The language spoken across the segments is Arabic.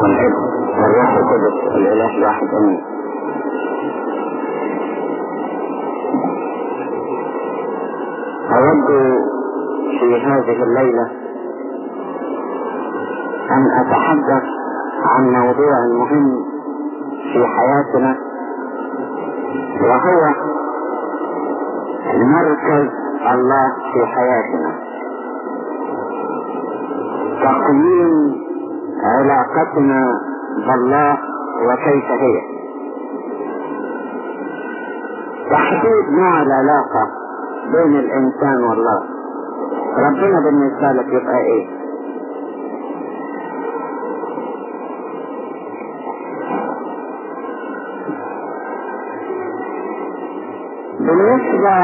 والابن والروح القدس الاله الواحد امين اود في هذه الليلة أن أتحدث عن موضوع مهم في حياتنا وهو مركز الله في حياتنا. تقييم علاقتنا بالله وكيف هي تحديد نوع العلاقة بين الإنسان والله ربنا بالنسبة لك يبقى إيه؟ بالنسبة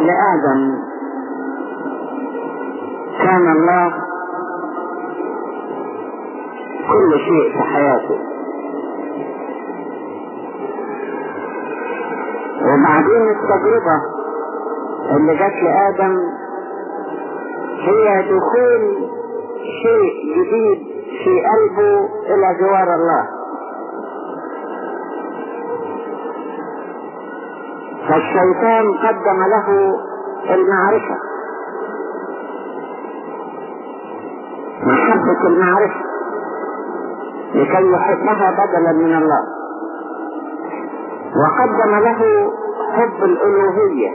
لآدم كان الله كل شيء في حياته. وبعدين التجربة اللي جت لآدم هي دخول شيء جديد في قلبه إلى جوار الله. فالشيطان قدم له المعرفة. محبة المعرفة. لكي يحبها بدلا من الله. وقدم له حب الألوهية.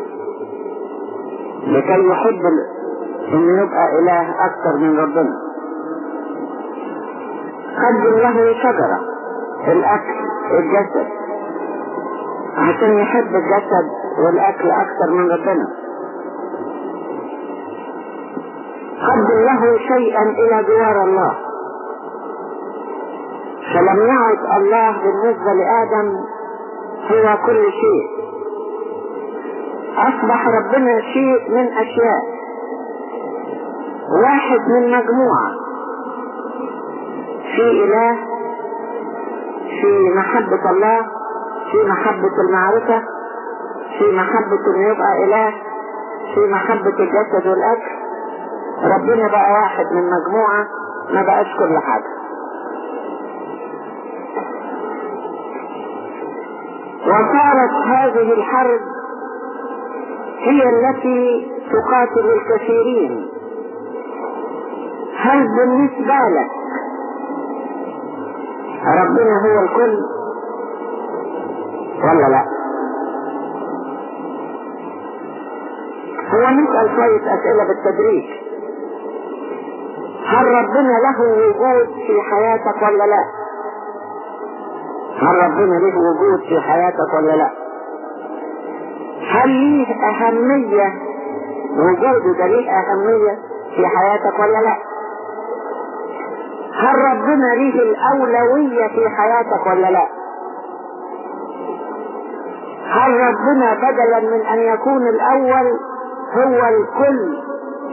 لكي يحب انه يبقى إله أكثر من ربنا. قدم له شجرة. الأكل الجسد. عشان يحب الجسد والأكل أكثر من ربنا. قدم له شيئا إلى جوار الله. فلم يعد الله بالنسبة لآدم هو كل شيء. أصبح ربنا شيء من أشياء. واحد من مجموعة. في إله في محبة الله في محبة المعرفة في محبة انه يبقى إله في محبة الجسد والأكل. ربنا بقى واحد من مجموعة ما بقاش كل حاجة. وصارت هذه الحرب هي التي تقاتل الكثيرين. هل بالنسبة لك ربنا هو الكل ولا لا؟ هو نسأل شوية أسئلة بالتدريج. هل ربنا له وجود في حياتك ولا لا؟ هل ربنا له وجود في حياتك ولا لا؟ هل ليه أهمية وجوده ده ليه أهمية في حياتك ولا لا؟ هل ربنا ليه الأولوية في حياتك ولا لا؟ هل ربنا بدلا من أن يكون الأول هو الكل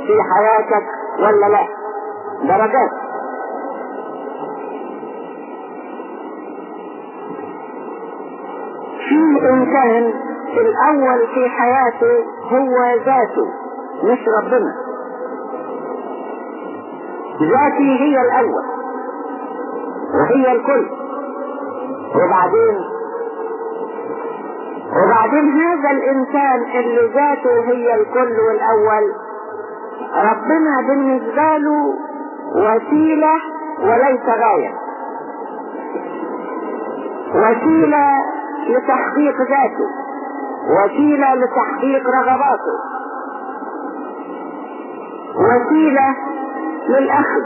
في حياتك ولا لا؟ درجات في إنسان الأول في حياته هو ذاته مش ربنا. ذاتي هي الأول وهي الكل. وبعدين؟ وبعدين هذا الإنسان اللي ذاته هي الكل والأول ربنا بالنسبة له وسيلة وليس غاية. وسيلة لتحقيق ذاته وسيلة لتحقيق رغباته وسيلة للأخذ.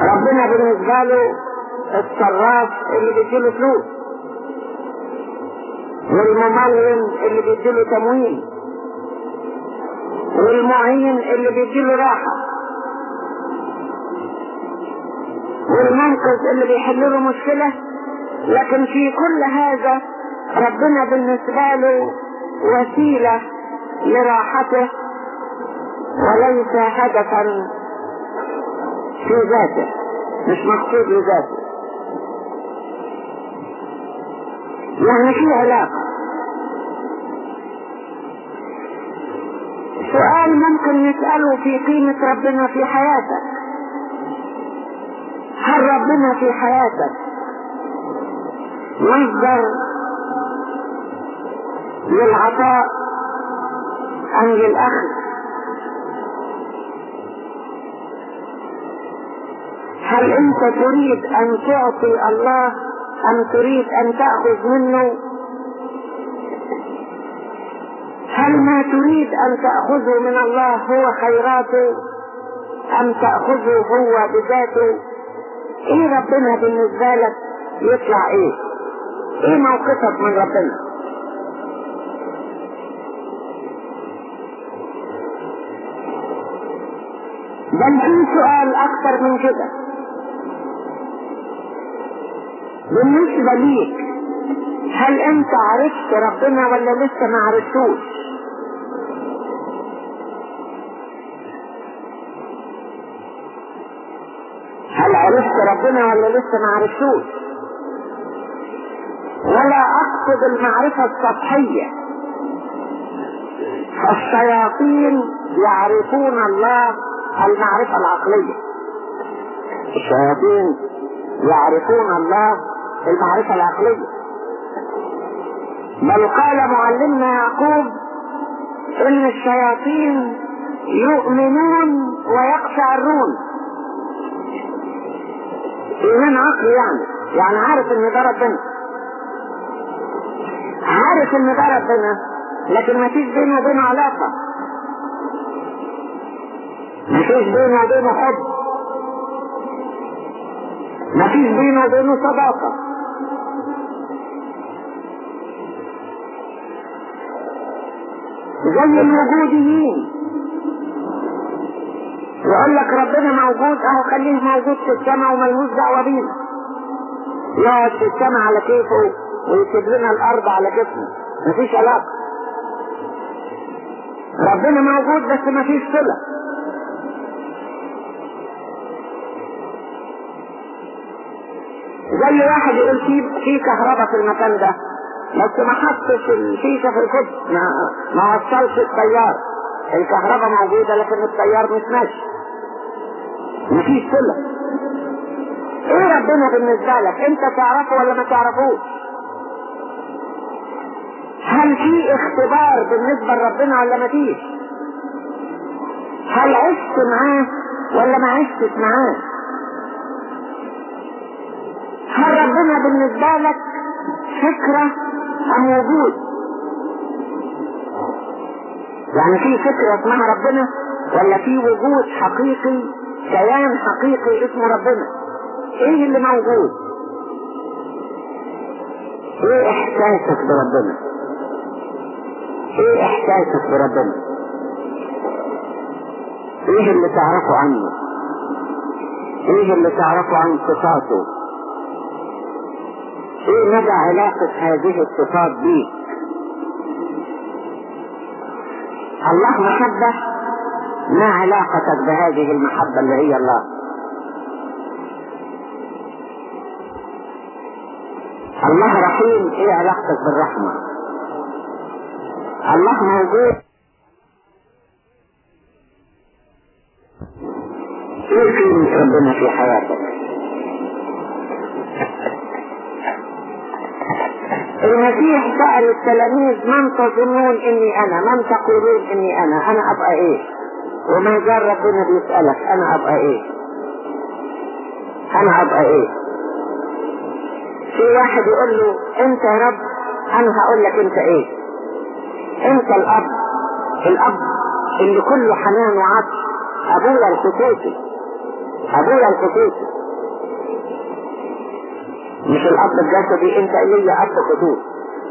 ربنا بالنسبة له الصراف اللي بيديله فلوس والممول اللي بيديله تموين والمعين اللي بيديله راحة والمنقذ اللي بيحل له مشكلة. لكن في كل هذا ربنا بالنسبة له وسيلة لراحته وليس هدفا في ذاته مش مقصود لذاته يعني في علاقة. سؤال ممكن نسأله في قيمة ربنا في حياتك. ربنا في حياتك مصدر للعطاء أم للأخذ هل أنت تريد أن تعطي الله أم تريد أن تأخذ منه؟ هل ما تريد أن تأخذه من الله هو خيراته أم تأخذه هو بذاته؟ إيه ربنا بالنسبة لك يطلع إيه؟ إيه موقفك من ربنا بل في سؤال أكثر من كده بالنسبة ليك هل أنت عرفت ربنا ولا لسه ما عرفتوش؟ هل عرفت ربنا ولا لسه ما عرفتوش؟ ولا أقصد المعرفة السطحية. الشياطين يعرفون الله المعرفة العقلية. الشياطين يعرفون الله المعرفة العقلية. بل قال معلمنا يعقوب إن الشياطين يؤمنون ويقشعرون ايمان عقلي يعني؟ يعني عارف إن ده ربنا. عارف ان ده ربنا لكن ما فيش بينه وبينه علاقة. ما فيش بينه وبينه حب. ما فيش بينه وبينه صداقة. زي الوجوديين يقول لك ربنا موجود أهو خليه موجود في السماء وملهوش دعوة بينا. يقعد في السماء على كيفه. ويسيب لنا الأرض على كيفنا مفيش علاقة. ربنا موجود بس مفيش صلة. زي واحد يقول في في كهرباء في المكان ده بس ما حطش الفيشه في الكتب ما ما وصلش التيار. الكهرباء موجودة لكن التيار مش ماشي. مفيش صلة. إيه ربنا بالنسبة لك؟ أنت تعرفه ولا ما تعرفوش؟ هل في اختبار بالنسبة لربنا ولا ما فيش هل عشت معاه ولا ما عشتش معاه هل ربنا بالنسبة لك فكرة أم وجود؟ يعني في فكرة اسمها ربنا ولا في وجود حقيقي كيان حقيقي اسمه ربنا؟ إيه اللي موجود؟ إيه إحساسك بربنا؟ إيه إحساسك بربنا؟ إيه اللي تعرفه عنه؟ إيه اللي تعرفه عن صفاته؟ إيه مدى علاقة هذه الصفات بيك الله محبة ما علاقتك بهذه المحبة اللي هي الله الله رحيم إيه علاقتك بالرحمة الله موجود. إيه قيمة ربنا في حياتك؟ المسيح سأل التلاميذ من تظنون إني أنا؟ من تقولون إني أنا؟ أنا أبقى إيه؟ وما زال ربنا بيسألك أنا أبقى إيه؟ أنا أبقى إيه؟ في واحد يقول له أنت يا رب أنا هقول لك أنت إيه؟ انت الاب الاب اللي كله حنان وعطف ابويا الخصوصي ابويا الخصوصي مش الاب الجسدي انت لي اب خصوص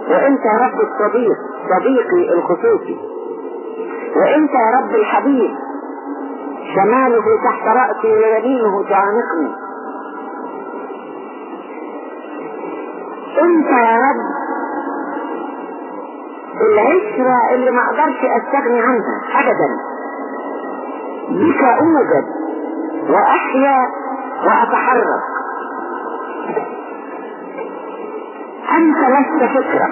وانت يا رب الصديق صديقي الخصوصي وانت يا رب الحبيب شماله تحت رأسي ويمينه تعانقني انت يا رب العشرة اللي ما أقدرش أستغني عنها ابدا. بك أوجد وأحيا وأتحرك. أنت لست فكرة.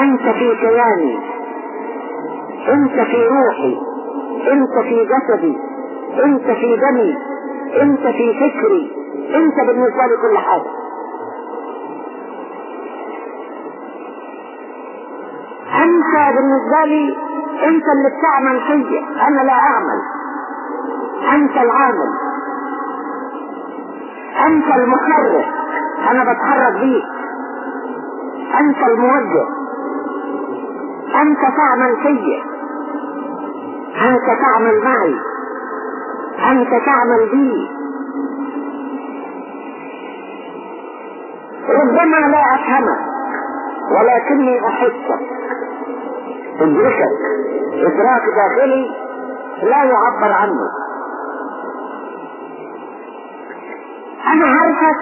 أنت في كياني. أنت في روحي. أنت في جسدي. أنت في دمي. أنت في فكري. أنت بالنسبة لي كل حاجة. أنت بالنسبة لي أنت اللي بتعمل فيا أنا لا أعمل. أنت العامل. أنت المحرك أنا بتحرك بيك أنت الموجه. أنت تعمل فيا أنت تعمل معي. أنت تعمل بي ربما لا أفهمك ولكني احسك تدركك إدراك داخلي لا يعبر عنه. أنا عارفك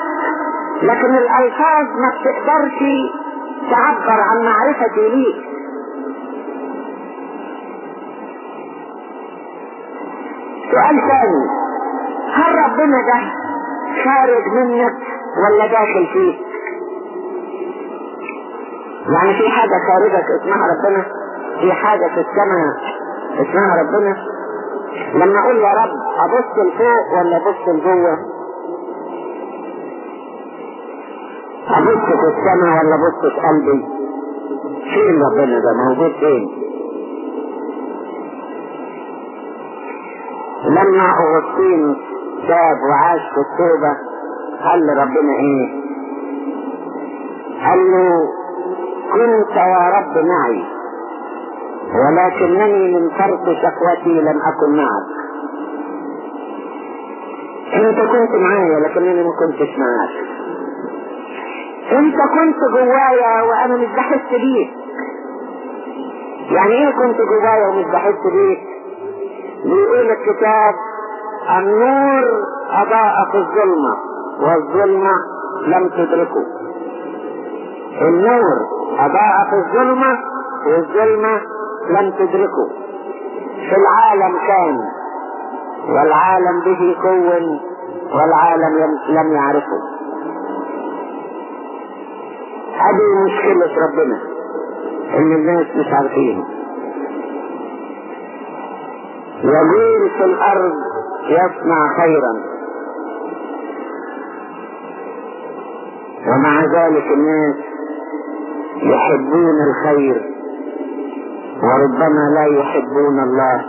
لكن الألفاظ ما بتقدرش تعبر عن معرفتي ليك. سؤال ثاني. هل ربنا ده خارج منك ولا داخل فيك؟ يعني في حاجة خارجك اسمها ربنا؟ في حاجة في السماء اسمها ربنا. لما أقول يا رب أبص لفوق ولا أبص لجوه؟ أبص في السماء ولا أبص في قلبي؟ فين ربنا ده موجود فين؟ لما اغسطين تاب وعاش في التوبة قال لربنا إيه؟ قال له كنت يا رب معي. ولكنني من فرط شقوتي لم أكن معك. انت كنت معايا لكنني ما كنتش معاك انت كنت جوايا وأنا مش بحس بيك. يعني إيه كنت جوايا ومش بحس بيك؟ بيقول الكتاب النور أضاء في الظلمة والظلمة لم تدركه. النور أضاء في الظلمة والظلمة لم تدركه. في العالم كان والعالم به كون والعالم لم يعرفه. هذه مشكلة ربنا إن الناس مش عارفينه. يجول في الأرض يصنع خيرا. ومع ذلك الناس يحبون الخير. وربما لا يحبون الله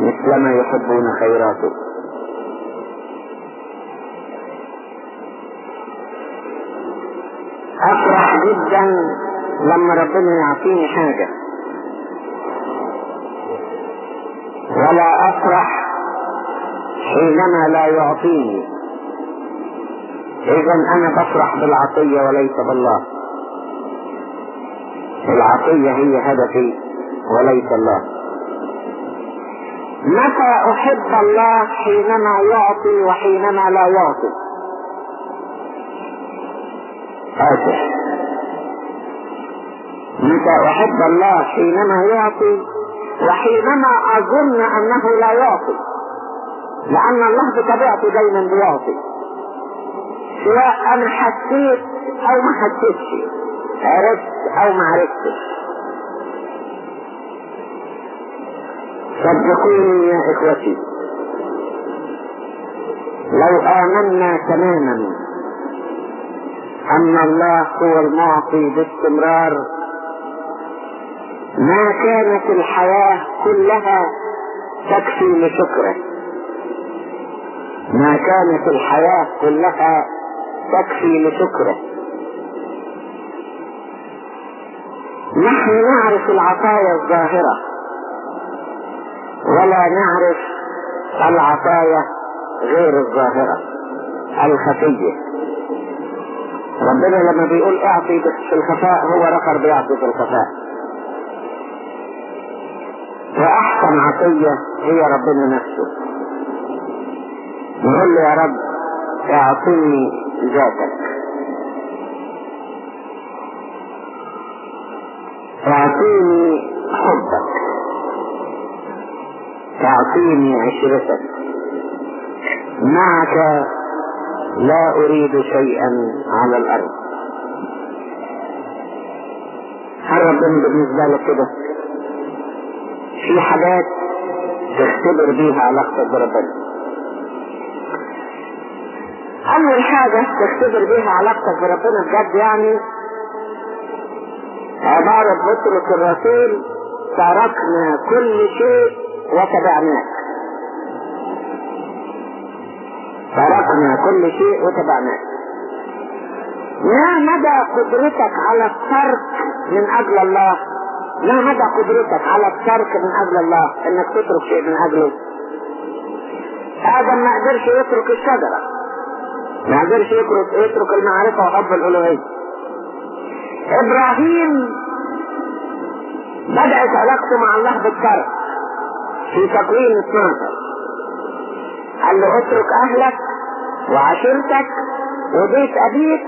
مثلما يحبون خيراته. أفرح جدا لما ربنا يعطيني حاجة. ولا أفرح حينما لا يعطيني. اذا أنا بفرح بالعطية وليس بالله. العطية هي هدفي. وليس الله. متى أحب الله حينما يعطي وحينما لا يعطي؟ اسف متى أحب الله حينما يعطي وحينما أظن أنه لا يعطي؟ لأن الله بطبيعته دايما بيعطي. سواء أنا حسيت أو ما حسيتش. عرفت أو ما عرفتش. صدقوني يا إخوتي. لو آمنا تماما أن الله هو المعطي باستمرار ما كانت الحياة كلها تكفي لشكره. ما كانت الحياة كلها تكفي لشكره. نحن نعرف العطايا الظاهرة. ولا نعرف العطايا غير الظاهرة الخفية. ربنا لما بيقول اعطي في الخفاء هو رخر بيعطي في الخفاء. واحسن عطية هي ربنا نفسه. نقول له يا رب اعطيني ذاتك. اعطيني حبك. اعطيني عشرتك معك لا أريد شيئا على الأرض. هل ربنا بالنسبة لك كده؟ في حاجات تختبر بيها علاقتك بربنا. أول حاجة تختبر بيها علاقتك بربنا بجد يعني عبارة بطرس الرسول تركنا كل شيء وتبعناك تركنا كل شيء وتبعناك ما. مدى قدرتك على الترك من أجل الله. ما مدى قدرتك على الترك من أجل الله. إنك تترك شيء من أجله. آدم ما قدرش يترك الشجرة. ما قدرش يترك, يترك المعرفة وحب الألوهية. إبراهيم بدأت علاقته مع الله بالترك. في تكوين 12 قال له اترك أهلك وعشيرتك وبيت أبيك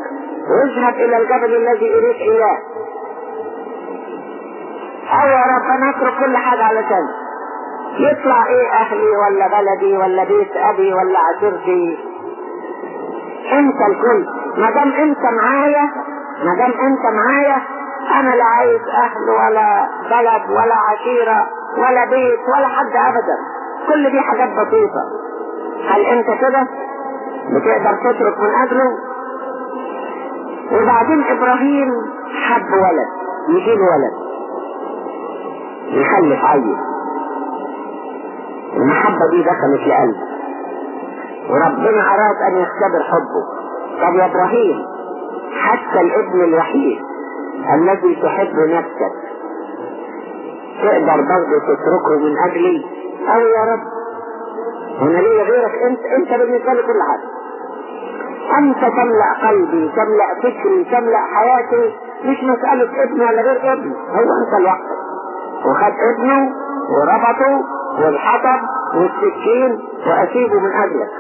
واذهب إلى الجبل الذي اريد إياه. أو يا رب أنا أترك كل حاجة علشان يطلع إيه أهلي ولا بلدي ولا بيت أبي ولا عشيرتي؟ أنت الكل. ما دام أنت معايا ما دام أنت معايا أنا لا عايز أهل ولا بلد ولا عشيرة. ولا بيت ولا حد ابدا. كل دي حاجات بسيطة. هل أنت كده؟ بتقدر تترك من أجله؟ وبعدين إبراهيم حب ولد يجيب ولد. يخلف عيل. المحبة دي دخلت لقلبه وربنا أراد أن يختبر حبه. طب يا إبراهيم حتى الابن الوحيد الذي تحب نفسك. تقدر برضه تتركه من أجلي أو يا رب هنا ليه غيرك أنت أنت بالنسبة لي كل حاجة. أنت تملأ قلبي تملأ فكري تملأ حياتي مش مسألة ابن ولا غير ابن هو أنت لوحدك. وخد ابنه وربطه والحطب والسكين وأسيبه من أجلك.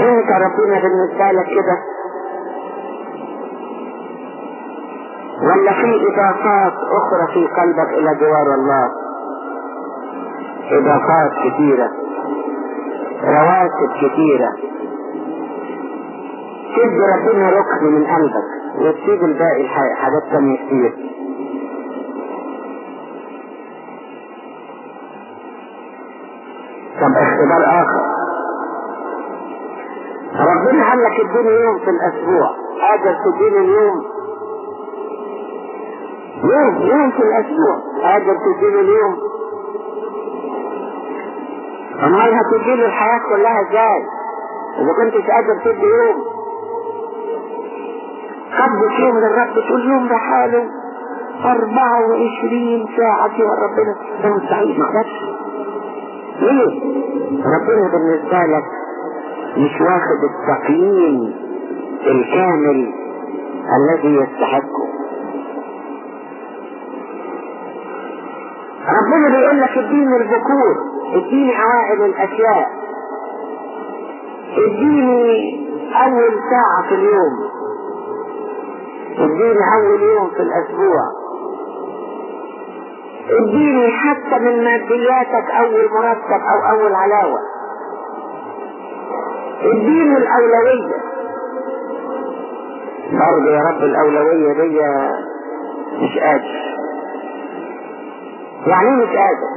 انت ربنا بالنسبة لك كده؟ ولا في إضافات أخرى في قلبك إلى جوار الله؟ إضافات كثيرة. رواتب كثيرة. تدي ربنا ركن من قلبك وتسيب الباقي حاجات تانية كتير. طب اختبار آخر. ربنا قال لك اديني يوم في الأسبوع. قادر تديني اليوم يوم يوم في الأسبوع؟ قادر تديني اليوم؟ أمال هتديني الحياة كلها إزاي إذا كنتش قادر تدي يوم. قدس يوم للرب تقول يوم بحاله 24 ساعة سوى ربنا. ده مستحيل ما ليه؟ ربنا بالنسبة لك مش واخد التقييم الكامل الذي يستحقه. ربنا بيقول لك اديني الذكور اديني اوائل الأشياء. اديني أول ساعة في اليوم. اديني أول يوم في الأسبوع. اديني حتى من مادياتك أول مرتب أو أول علاوة. اديني الأولوية. برضه يا رب الأولوية دي مش قادر. يعني مش قادر.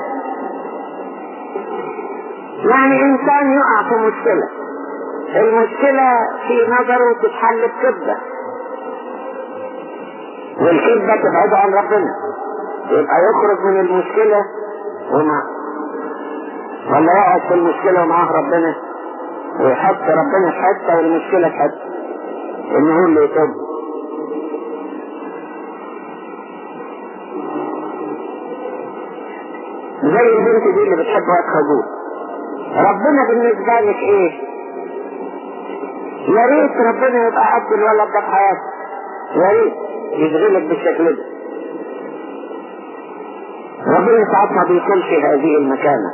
يعني إنسان يقع في مشكلة. المشكلة في نظره تتحل بكذبة والكذبة تبعده عن ربنا. يبقى يخرج من المشكلة ومع ولا يقعد في المشكلة ومعاه ربنا. ويحط ربنا في حتة والمشكلة في حتة. هو اللي يتوب. زي البنت دي اللي بتحب وقتها جوه ربنا بالنسبة لك إيه؟ يا ريت ربنا يبقى قد الولد ده في حياتك يا ريت يشغلك بالشكل ده ربنا ساعات ما بيكونش هذه المكانة.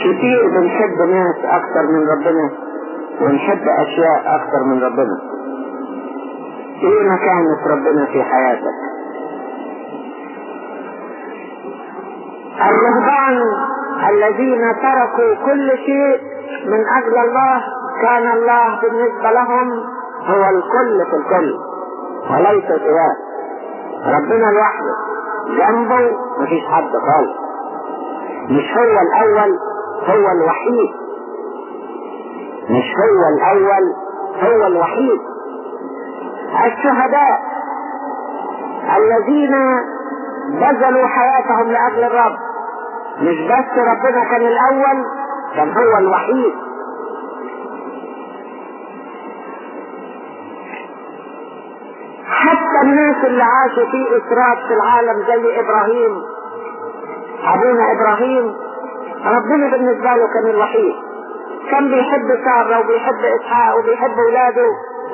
كتير بنحب ناس أكتر من ربنا ونحب أشياء أكتر من ربنا. إيه مكانة ربنا في حياتك؟ الرهبان الذين تركوا كل شيء من أجل الله كان الله بالنسبة لهم هو الكل في الكل وليس سواه. ربنا لوحده. جنبه مفيش حد خالص. مش هو الأول هو الوحيد. مش هو الأول هو الوحيد. الشهداء الذين بذلوا حياتهم لأجل الرب. مش بس ربنا كان الأول كان هو الوحيد. حتى الناس اللي عاشوا في إسراف في العالم زي إبراهيم أبونا إبراهيم ربنا بالنسبة له كان الوحيد. كان بيحب سارة وبيحب إسحاق وبيحب أولاده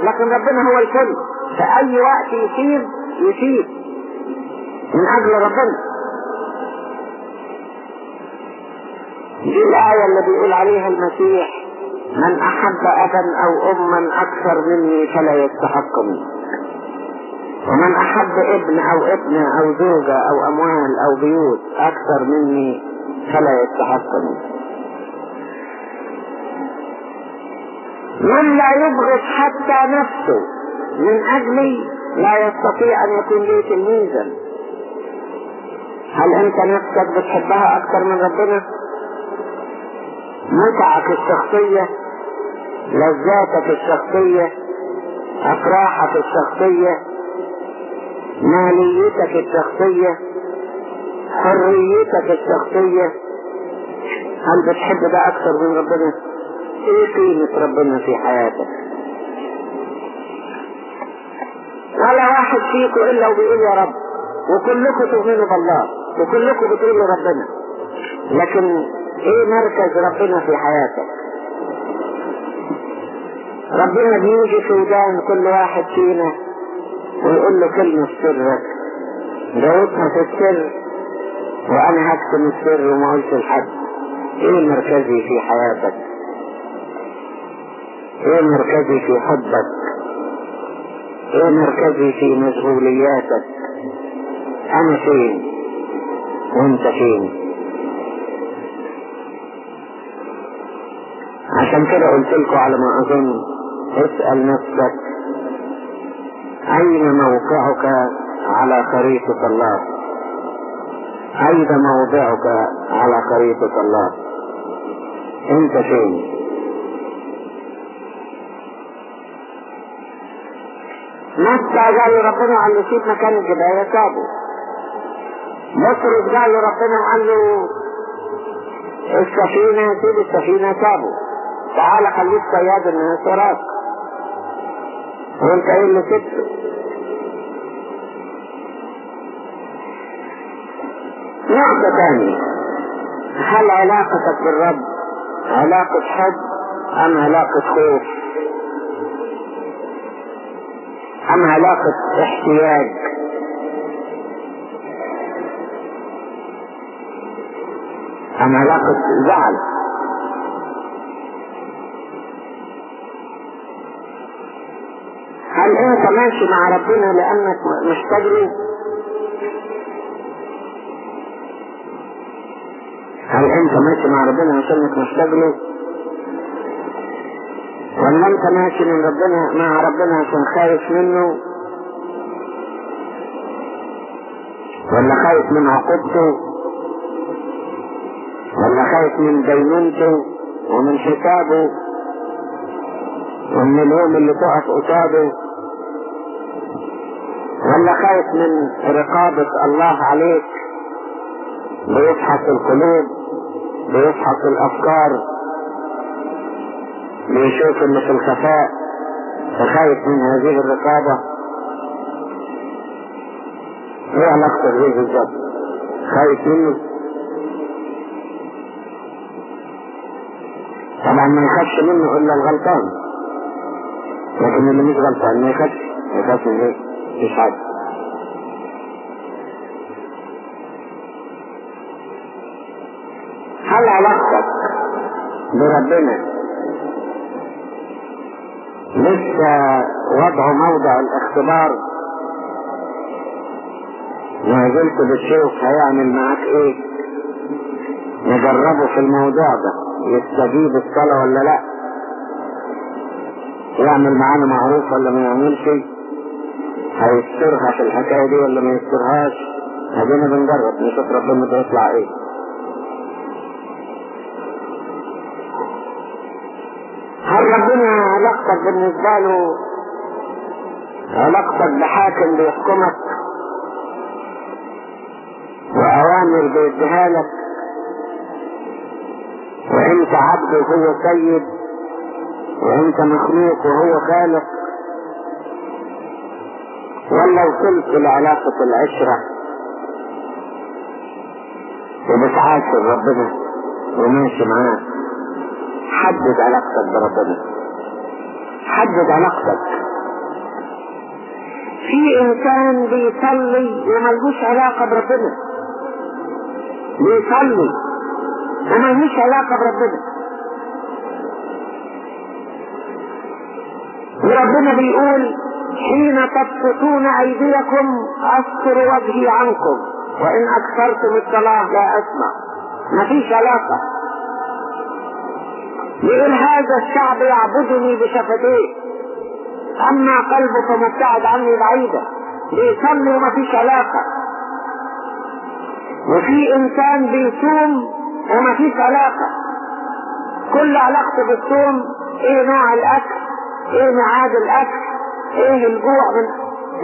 لكن ربنا هو الكل. في اي وقت يسيب يسيب من أجل ربنا. دي الآية اللي بيقول عليها المسيح من أحب أبا أو أما أكثر مني فلا يستحقني ومن أحب ابن أو ابنة أو زوجة أو أموال أو بيوت أكثر مني فلا يستحقني من لا يبغض حتى نفسه من أجلي لا يستطيع أن يكون لي تلميذا. هل أنت نفسك بتحبها أكثر من ربنا؟ متعك الشخصية لذاتك الشخصية أفراحك الشخصية ماليتك الشخصية حريتك الشخصية هل بتحب ده أكثر من ربنا؟ إيه قيمة ربنا في حياتك؟ ولا واحد فيكم إلا وبيقول يا رب وكلكم تؤمنوا بالله وكلكم بتقولوا ربنا لكن إيه مركز ربنا في حياتك ربنا بيجي في ودان كل واحد فينا ويقول له كلمة سرك. جاوبها في السر وأنا هكتم السر وما قلت لحد. إيه مركزي في حياتك؟ إيه مركزي في حبك؟ إيه مركزي في مشغولياتك؟ أنا فين؟ وأنت فين؟ عشان كده قلت لكم على ما أظن. اسأل نفسك. أين موقعك على خريطة الله؟ أين موضعك على خريطة الله؟ أنت فين؟ متى قال ربنا قال له سيب مكان الجباية سابه مصر قال ربنا قال له السفينة سيب السفينة سابه تعال خليك صياد الناس وراك وانت إيه اللي سبته؟ نقطة تانية. هل علاقتك بالرب علاقة حب أم علاقة خوف؟ أم علاقة احتياج؟ أم علاقة زعل؟ هل انت ماشي مع ربنا لأنك محتاج له هل انت ماشي مع ربنا عشانك محتاج له ولا انت ماشي من ربنا مع ربنا عشان خايف منه. ولا خايف من عقوبته. ولا خايف من دينونته ومن حسابه. ومن اليوم اللي تقف قصاده. ولا خايف من رقابة الله عليك. بيفحص القلوب بيفحص الأفكار. بيشوف اللي في الخفاء فخايف من هذه الرقابة. إيه علاقتك بيه بالظبط خايف منه. طبعا ما يخافش منه إلا الغلطان. لكن اللي مش غلطان ما يخافش. يخاف من إيه مش حاجة هل علاقتك بربنا لسه وضعه موضع الاختبار. ما زلت بتشوف هيعمل معاك إيه؟ نجربه في الموضوع ده. يستجيب الصلاة ولا لا؟ يعمل معانا معروف ولا ما يعملش؟ هيسترها في الحكاية دي ولا ما يسترهاش؟ ادينا بنجرب. نشوف ربنا بيطلع إيه. ربنا علاقتك بالنسبة له علاقتك بحاكم بيحكمك وأوامر بيديها لك وإنت عبد وهو سيد وإنت مخلوق وهو خالق. ولا وصلت لعلاقة العشرة وبتعاشر ربنا وماشي معاه حدد علاقتك بربنا حدد علاقتك في إنسان بيصلي وملهوش علاقة بربنا. بيصلي وملهوش علاقة بربنا. وربنا بيقول حين تبسطون أيديكم أستر وجهي عنكم وإن أكثرتم الصلاة لا أسمع. مفيش علاقة. يقول هذا الشعب يعبدني بشفتيه أما قلبه فمبتعد عني بعيدا بيصلي ومفيش علاقة وفي إنسان بيصوم ومفيش علاقة كل علاقته بالصوم إيه نوع الأكل؟ إيه ميعاد الأكل؟ إيه الجوع من؟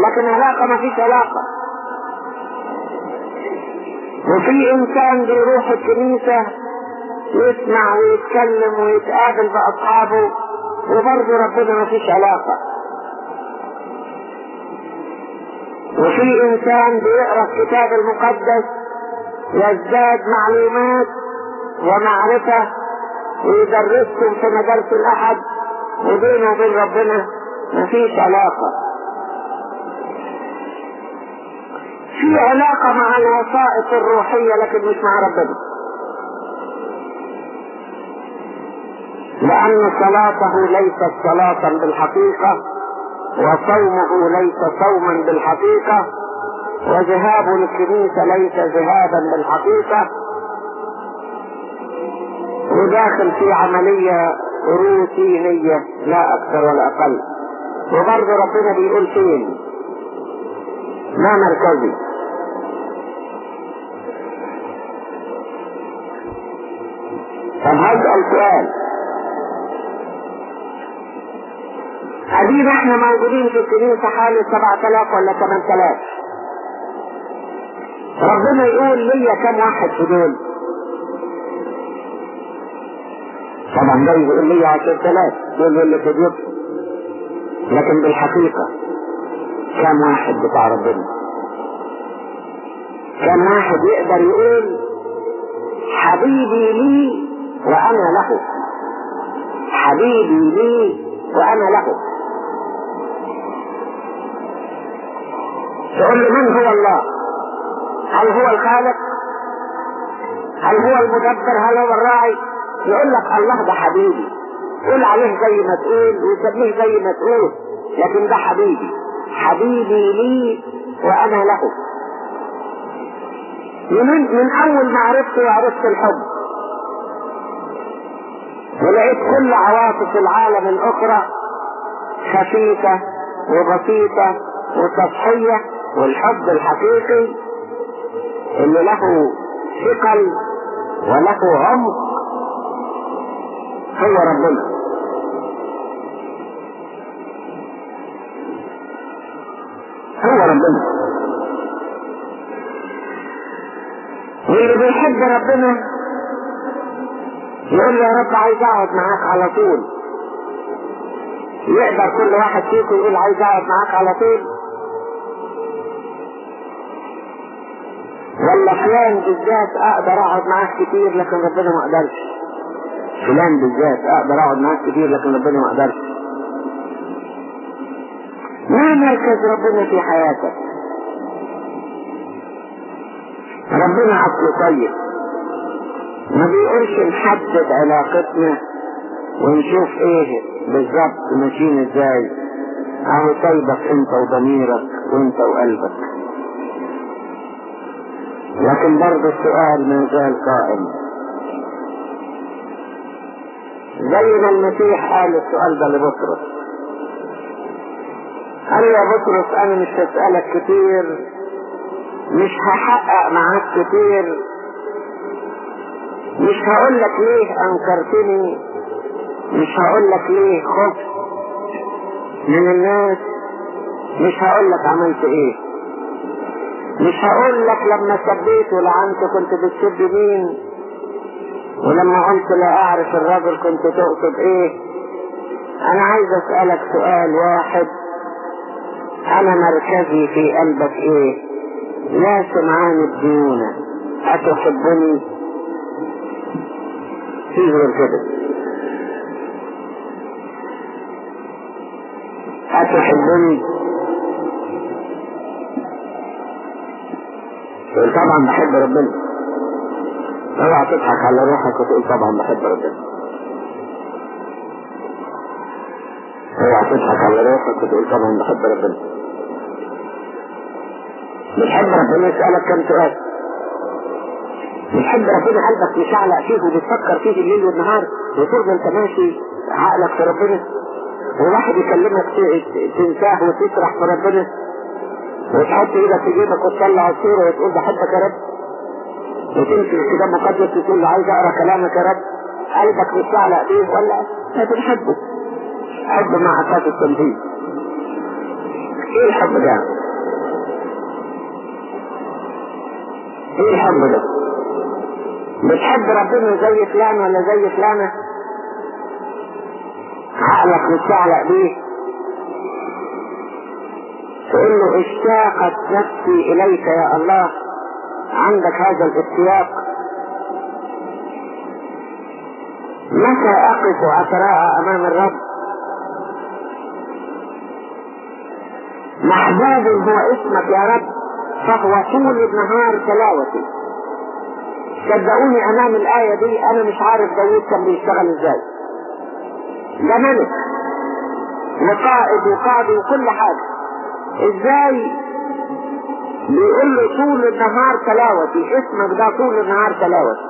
لكن علاقة مفيش علاقة وفي إنسان بيروح الكنيسة يسمع ويتكلم ويتقابل باصحابه وبرضه ربنا مفيش علاقة. وفي إنسان بيقرأ الكتاب المقدس يزداد معلومات ومعرفة ويدرسكم في مدارس الأحد وبينه وبين ربنا مفيش علاقة. في علاقة مع الوسائط الروحية لكن مش مع ربنا. لأن صلاته ليست صلاة بالحقيقة وصومه ليس صوما بالحقيقة وذهابه للكنيسة ليس ذهابا بالحقيقة. وداخل في عملية روتينية لا أكثر ولا أقل. وبرضه ربنا بيقول فين؟ ما مركزي. طب هسأل سؤال. ادينا إحنا موجودين في الكنيسة حوالي 7000 ولا 8000 ربنا يقول ليا كم واحد في دول. طبعا ده يقول لي 10000 دول اللي في بيوتهم لكن بالحقيقة كم واحد بتاع ربنا؟ كم واحد يقدر يقول حبيبي لي وأنا له؟ حبيبي لي وأنا له. تقول لي من هو الله؟ هل هو الخالق؟ هل هو المدبر؟ هل هو الراعي؟ يقول لك الله ده حبيبي. قول عليه زي ما تقول وسميه زي ما تقول لكن ده حبيبي. حبيبي لي وأنا له. من, من أول ما عرفته وعرفت الحب. ولقيت كل عواطف العالم الأخرى خفيفة وبسيطة وسطحية والحب الحقيقي اللي له ثقل وله عمق هو ربنا. هو ربنا. واللي بيحب ربنا؟ يقول يا رب عايز أقعد معاك على طول. يقدر كل واحد فيكم يقول عايز أقعد معاك على طول؟ ولا فلان بالذات أقدر أقعد معاك كتير لكن ربنا ما أقدرش فلان بالذات أقدر أقعد معاك كتير لكن ربنا ما أقدرش ما مركز ربنا في حياتك؟ ربنا عقله طيب. ما بيقولش نحدد علاقتنا ونشوف إيه بالظبط ماشيين إزاي. أهو طيبك أنت وضميرك وأنت وقلبك. لكن برضه السؤال ما زال قائم زي ما المسيح قال السؤال ده لبطرس. قال يا بطرس أنا مش هسألك كتير؟ مش هحقق معاك كتير؟ مش هقول لك ليه أنكرتني؟ مش هقول لك ليه خفت من الناس؟ مش هقول لك عملت إيه؟ مش هقول لك لما سبيت ولعنت كنت بتسب مين ولما قلت لا أعرف الرجل كنت تقصد إيه. أنا عايز أسألك سؤال واحد. أنا مركزي في قلبك إيه؟ لا سمعان الديونة أتحبني؟ في غير كده. تقول طبعا بحب ربنا. اوعى تضحك على روحك وتقول طبعا بحب ربنا. اوعى تضحك على روحك وتقول طبعا بحب ربنا. بتحب ربنا يسألك كم سؤال. بتحب ربنا قلبك مشعلق فيه وبتفكر فيه الليل والنهار وتفضل انت ماشي عقلك في ربنا. وواحد يكلمك تنساه وتسرح في ربنا. وتحط إيدك في جيبك وتطلع الصورة وتقول بحبك يا رب وتمسك الكتاب المقدس وتقول عايز أقرأ كلامك يا رب قلبك مستعلق بيه ولا ما بتحبه حب مع أساس التنفيذ إيه الحب ده؟ إيه الحب ده؟ بتحب ربنا زي فلان ولا زي فلانة؟ عقلك مستعلق بيه تقول له اشتاقت نفسي إليك يا الله. عندك هذا الاشتياق متى أقف اتراءى أمام الرب؟ محبوب هو اسمك يا رب فهو طول النهار تلاوتي. صدقوني أمام الآية دي أنا مش عارف داوود كان بيشتغل إزاي. ده ملك وقائد وقاضي وكل حاجة. إزاي بيقول له طول النهار تلاوتي اسمك ده طول النهار تلاوتي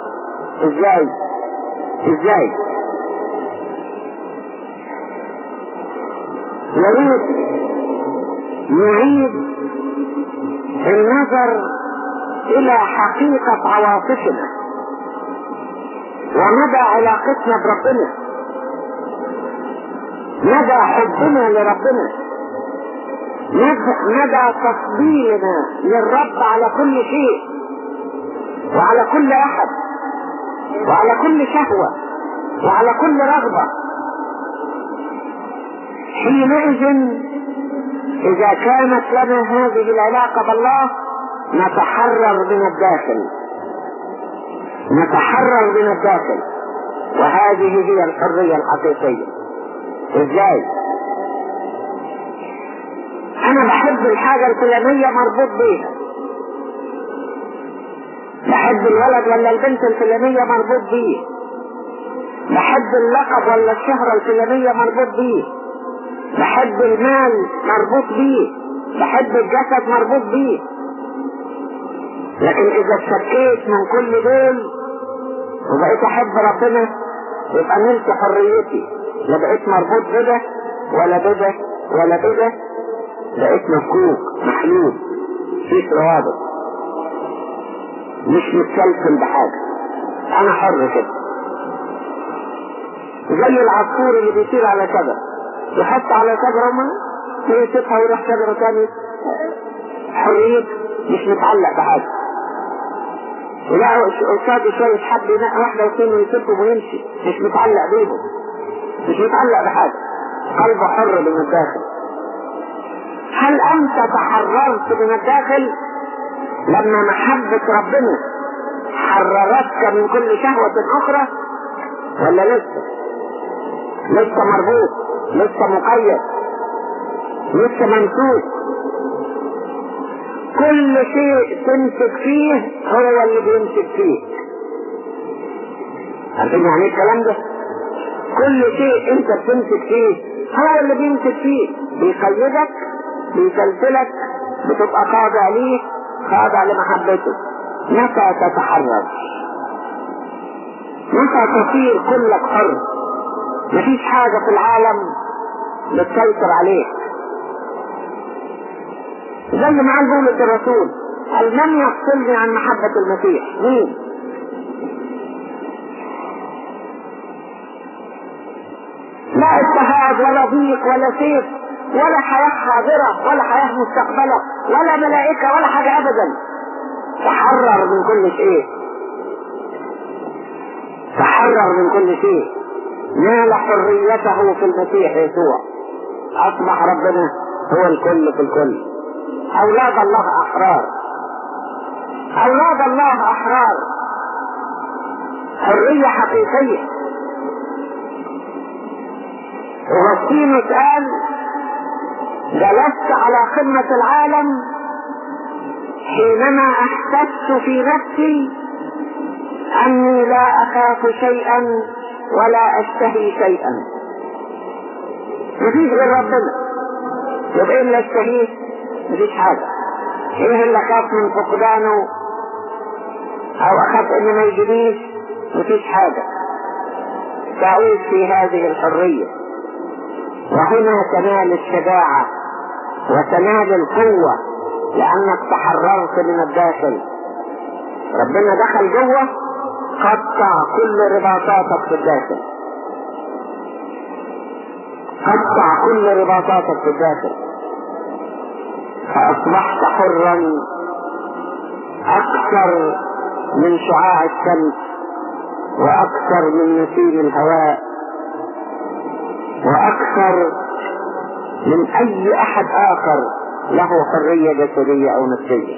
إزاي؟ إزاي؟ يريد نعيد النظر إلى حقيقة عواطفنا. ومدى علاقتنا بربنا مدى حبنا لربنا. مدى تفضيلنا للرب على كل شيء وعلى كل أحد وعلى كل شهوة وعلى كل رغبة. حينئذ إذا كانت لنا هذه العلاقة بالله نتحرر من الداخل. نتحرر من الداخل. وهذه هي الحرية الحقيقية. إزاي؟ أنا بحب الحاجة الفلانية مربوط بيها. بحب الولد ولا البنت الفلانية مربوط بيه. بحب اللقب ولا الشهرة الفلانية مربوط بيه. بحب المال مربوط بيه. بحب الجسد مربوط بيه. لكن إذا اتشكيت من كل دول وبقيت أحب ربنا يبقى نلت حريتي. لا بقيت مربوط بده ولا بده ولا بده. بقيت مفكوك محلول. فيش روابط. مش متسلسل بحاجة. أنا حر كده. زي العصفور اللي بيطير على شجرة. يحط على شجرة ما ويسيبها ويروح شجرة تاني حريته مش متعلق بحاجة. ولا قصاد شوية حد ينقى واحدة واثنين ويسيبهم ويمشي. مش متعلق بيهم. مش متعلق بحاجة. قلبه حر من الداخل هل أنت تحررت من الداخل؟ لما محبة ربنا حررتك من كل شهوة أخرى ولا لسه؟ لسه مربوط لسه مقيد لسه ممسوك كل شيء تمسك فيه هو اللي بيمسك فيه عارفين يعني إيه الكلام ده؟ كل شيء أنت بتمسك فيه هو اللي بيمسك فيه بيقيدك بيسلسلك بتبقى خاضع ليه؟ خاضع لمحبته. متى تتحرر؟ متى تصير كلك حر مفيش حاجة في العالم بتسيطر عليك. زي ما قال بولس الرسول قال من يفصلني عن محبة المسيح. مين؟ لا اضطهاد ولا ضيق ولا سيف ولا حياة حاضرة ولا حياة مستقبلة ولا ملائكة ولا حاجة أبدا. تحرر من كل شيء. تحرر من كل شيء. نال حريته في المسيح يسوع. أصبح ربنا هو الكل في الكل. أولاد الله أحرار. أولاد الله أحرار. حرية حقيقية. وغسطينوس قال جلست على قمة العالم حينما أحسست في نفسي أني لا أخاف شيئا ولا أشتهي شيئا. مفيش غير ربنا. يبقى إيه اللي أشتهيه؟ مفيش حاجة. إيه اللي أخاف من فقدانه؟ أو أخاف إنه ما يجيبيش مفيش حاجة. تعيش في هذه الحرية. وهنا تنال الشجاعة. وتنال القوة لأنك تحررت من الداخل. ربنا دخل جوه قطع كل رباطاتك في الداخل. قطع كل رباطاتك في الداخل. فأصبحت حرا أكثر من شعاع الشمس وأكثر من نسيم الهواء وأكثر من أي أحد آخر له حرية جسدية أو نفسية.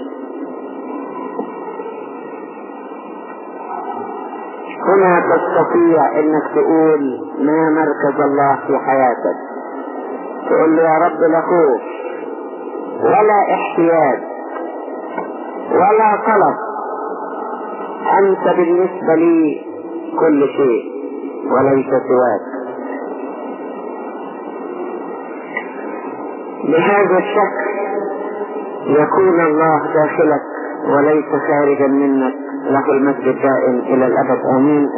هنا تستطيع إنك تقول ما مركز الله في حياتك. تقول له يا رب لا خوف ولا احتياج ولا طلب. أنت بالنسبة لي كل شيء وليس سواك. بهذا الشكل يكون الله داخلك وليس خارجا منك. له المجد الدائم إلى الأبد. آمين.